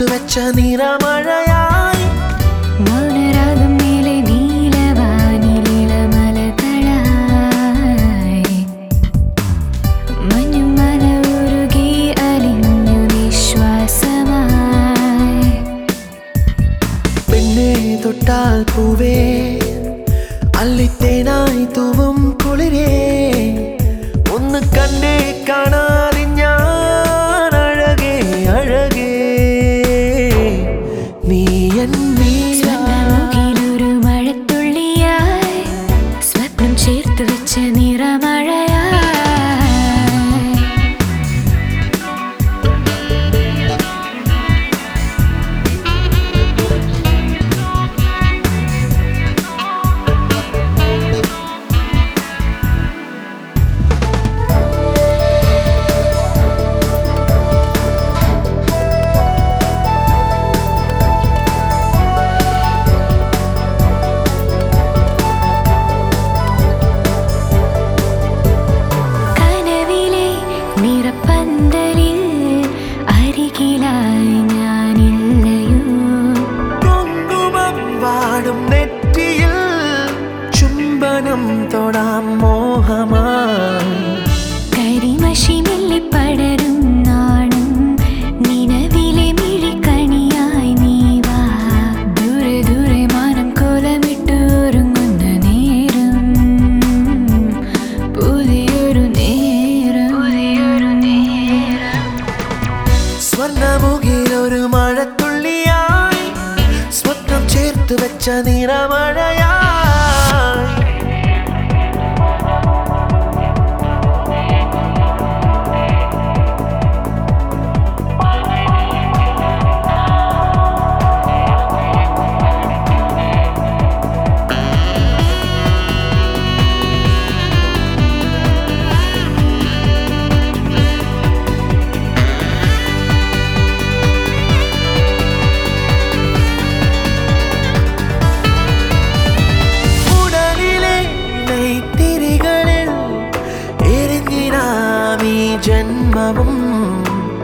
ചേർത്ത് വെച്ച മൗനരാഗം മേലെ പെണ്ണെ തൊട്ടാൽ പൂവേ അല്ലിത്തേനായി തൂവും കുളിരേ. ഒന്ന് കണ്ടേ കാണാതെ തൊടാം മോഹമായി കരിമഷിമില്ലി പടരും നാണം നിലവിലെ മിഴിക്കണിയായി നീ വാ ദൂരെ ദൂരെ മാനം കോലമിട്ടൊരുങ്ങുന്ന നേരം. പുതിയൊരു നേരം. പുതിയൊരു നേരം. സ്വർണമുകിലൊരു മഴത്തുള്ളിയായി സ്വപ്നം ചേർത്ത് വെച്ച നിറമഴയായി. ജന്മവും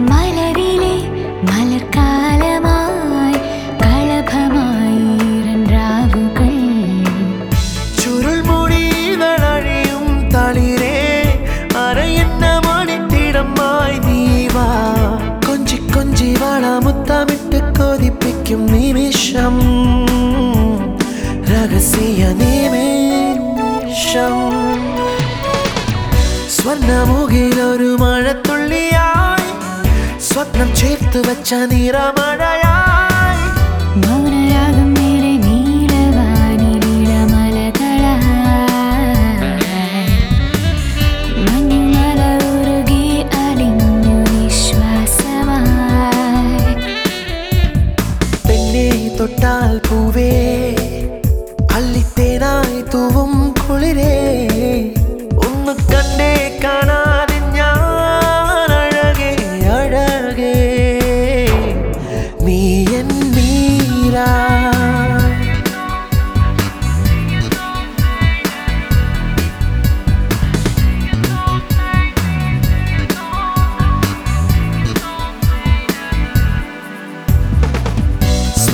മലരിലെ മലർക്കാലമായി കളഭമായി രാവുകൾ ചുരുൾമുടികളഴിയും തളിരേ അരയെന്ന മണിത്തിടമായി നീവാ കൊഞ്ചി കൊഞ്ചി വള മുത്തമിട്ട് കൊതിപ്പിക്കും നിമിഷം രഹസ്യ നിമിഷം സ്വർണമുകിലൊരു മഴത്തുള്ളിയായി. സ്വപ്നം ചേർത്ത് വെച്ച നിറമഴയായി. മൗനരാഗം മേലെ നീലവാനിലിള മലകളായി മഞ്ഞുമല ഉരുകി അലിഞ്ഞു നിശ്വാസമായി. പെണ്ണെ തൊട്ടാൽ പൂവേ.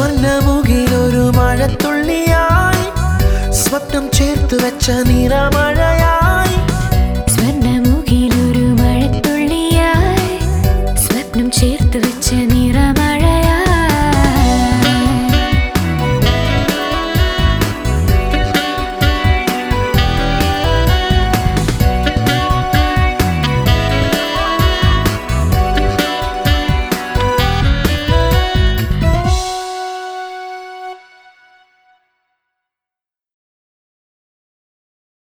സ്വർണമുകിലൊരു മഴത്തുള്ളിയായി സ്വപ്നം ചേർത്ത് വെച്ച നിറമഴയായി